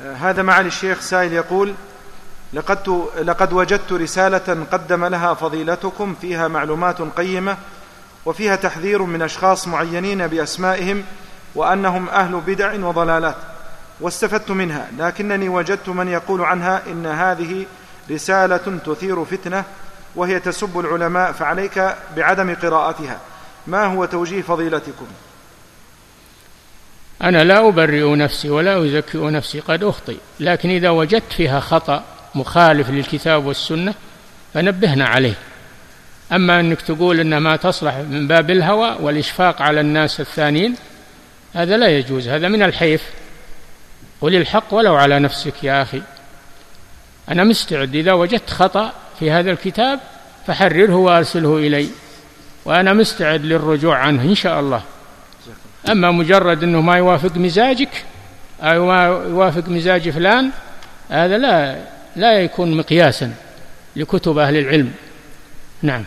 آه، هذا معالي الشيخ سائل يقول لقد, لقد وجدت رسالة قدم لها فضيلتكم فيها معلومات قيمة وفيها تحذير من أشخاص معينين بأسمائهم وأنهم أهل بدع وضلالات واستفدت منها لكنني وجدت من يقول عنها إن هذه رسالة تثير فتنة وهي تسب العلماء فعليك بعدم قراءتها. ما هو توجيه فضيلتكم؟ أنا لا أبرئ نفسي ولا أزكئ نفسي قد أخطئ. لكن إذا وجدت فيها خطأ مخالف للكتاب والسنة فنبهنا عليه. أما أنك تقول إنها ما تصلح من باب الهوى والإشفاق على الناس الثانيين هذا لا يجوز هذا من الحيف. قل الحق ولو على نفسك يا أخي. أنا مستعد إذا وجدت خطأ في هذا الكتاب فحرره وأرسله إلي. وأنا مستعد للرجوع عنه إن شاء الله. أما مجرد أنه ما يوافق مزاجك أو ما يوافق مزاج فلان هذا لا لا يكون مقياسا لكتب أهل العلم. نعم.